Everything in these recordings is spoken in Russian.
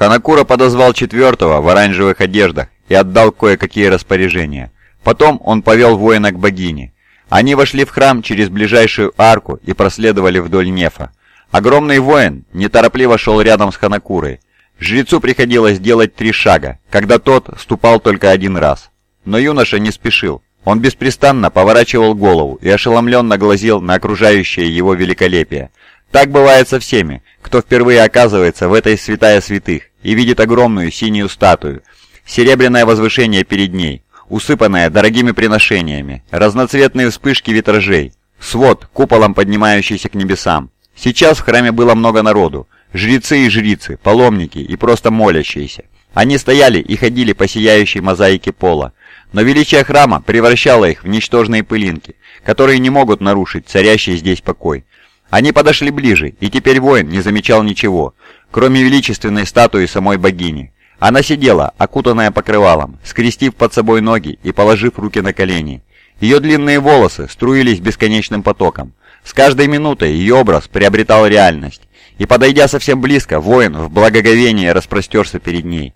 Ханакура подозвал четвертого в оранжевых одеждах и отдал кое-какие распоряжения. Потом он повел воина к богине. Они вошли в храм через ближайшую арку и проследовали вдоль нефа. Огромный воин неторопливо шел рядом с Ханакурой. Жрецу приходилось делать три шага, когда тот ступал только один раз. Но юноша не спешил. Он беспрестанно поворачивал голову и ошеломленно глазел на окружающее его великолепие. Так бывает со всеми, кто впервые оказывается в этой святая святых и видит огромную синюю статую, серебряное возвышение перед ней, усыпанное дорогими приношениями, разноцветные вспышки витражей, свод, куполом поднимающийся к небесам. Сейчас в храме было много народу, жрецы и жрицы, паломники и просто молящиеся. Они стояли и ходили по сияющей мозаике пола, но величие храма превращало их в ничтожные пылинки, которые не могут нарушить царящий здесь покой. Они подошли ближе, и теперь воин не замечал ничего, кроме величественной статуи самой богини. Она сидела, окутанная покрывалом, скрестив под собой ноги и положив руки на колени. Ее длинные волосы струились бесконечным потоком. С каждой минутой ее образ приобретал реальность, и, подойдя совсем близко, воин в благоговении распростерся перед ней.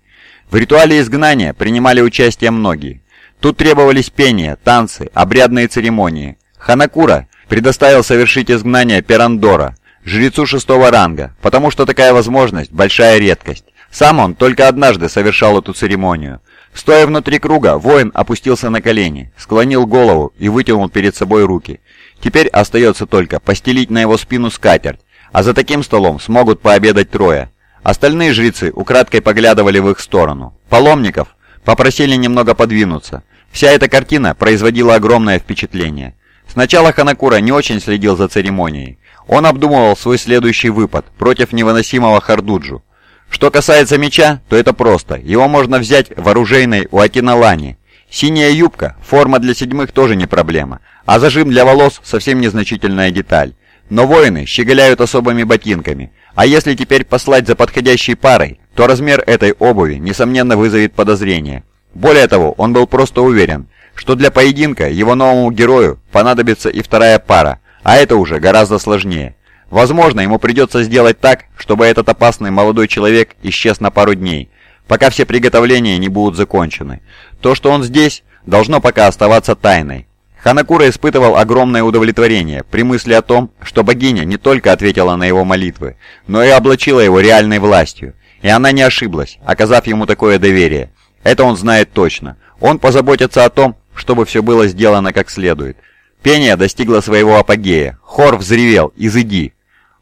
В ритуале изгнания принимали участие многие. Тут требовались пение, танцы, обрядные церемонии. Ханакура предоставил совершить изгнание Перандора, жрецу шестого ранга, потому что такая возможность – большая редкость. Сам он только однажды совершал эту церемонию. Стоя внутри круга, воин опустился на колени, склонил голову и вытянул перед собой руки. Теперь остается только постелить на его спину скатерть, а за таким столом смогут пообедать трое. Остальные жрецы украдкой поглядывали в их сторону. Паломников попросили немного подвинуться. Вся эта картина производила огромное впечатление. Сначала Ханакура не очень следил за церемонией. Он обдумывал свой следующий выпад против невыносимого Хардуджу. Что касается меча, то это просто. Его можно взять в оружейной у Акиналани. Синяя юбка, форма для седьмых тоже не проблема, а зажим для волос совсем незначительная деталь. Но воины щеголяют особыми ботинками, а если теперь послать за подходящей парой, то размер этой обуви, несомненно, вызовет подозрение. Более того, он был просто уверен, что для поединка его новому герою понадобится и вторая пара, а это уже гораздо сложнее. Возможно, ему придется сделать так, чтобы этот опасный молодой человек исчез на пару дней, пока все приготовления не будут закончены. То, что он здесь, должно пока оставаться тайной. Ханакура испытывал огромное удовлетворение при мысли о том, что богиня не только ответила на его молитвы, но и облачила его реальной властью. И она не ошиблась, оказав ему такое доверие. Это он знает точно. Он позаботится о том, чтобы все было сделано как следует. Пение достигло своего апогея. Хор взревел «Изыди!».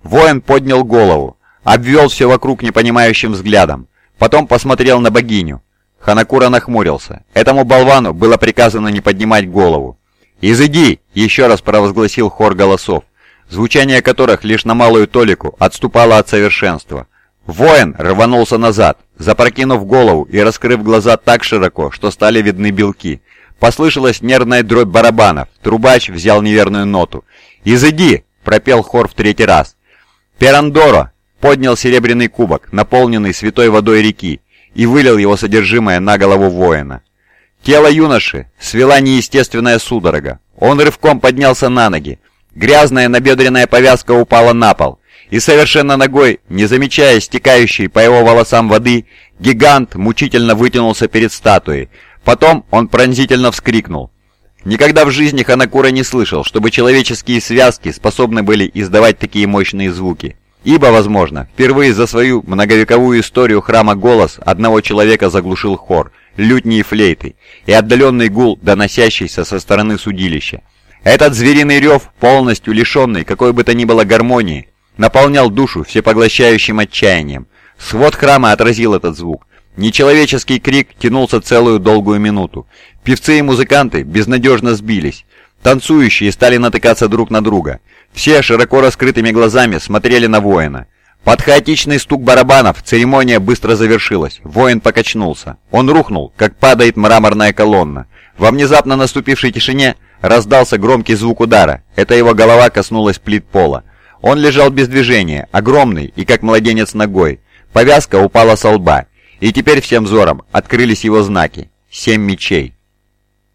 Воин поднял голову, обвел все вокруг непонимающим взглядом. Потом посмотрел на богиню. Ханакура нахмурился. Этому болвану было приказано не поднимать голову. «Изыди!» — еще раз провозгласил хор голосов, звучание которых лишь на малую толику отступало от совершенства. Воин рванулся назад, запрокинув голову и раскрыв глаза так широко, что стали видны белки. Послышалась нервная дробь барабанов, трубач взял неверную ноту. «Изыди!» — пропел хор в третий раз. Перандоро поднял серебряный кубок, наполненный святой водой реки, и вылил его содержимое на голову воина. Тело юноши свела неестественная судорога. Он рывком поднялся на ноги. Грязная набедренная повязка упала на пол. И совершенно ногой, не замечая стекающей по его волосам воды, гигант мучительно вытянулся перед статуей. Потом он пронзительно вскрикнул. Никогда в жизни Ханакура не слышал, чтобы человеческие связки способны были издавать такие мощные звуки. Ибо, возможно, впервые за свою многовековую историю храма голос одного человека заглушил хор, лютни и флейты, и отдаленный гул, доносящийся со стороны судилища. Этот звериный рев, полностью лишенный какой бы то ни было гармонии, наполнял душу всепоглощающим отчаянием. Свод храма отразил этот звук. Нечеловеческий крик тянулся целую долгую минуту. Певцы и музыканты безнадежно сбились. Танцующие стали натыкаться друг на друга. Все широко раскрытыми глазами смотрели на воина. Под хаотичный стук барабанов церемония быстро завершилась. Воин покачнулся. Он рухнул, как падает мраморная колонна. Во внезапно наступившей тишине раздался громкий звук удара. Это его голова коснулась плит пола. Он лежал без движения, огромный и как младенец ногой. Повязка упала со лба. И теперь всем взором открылись его знаки. Семь мечей.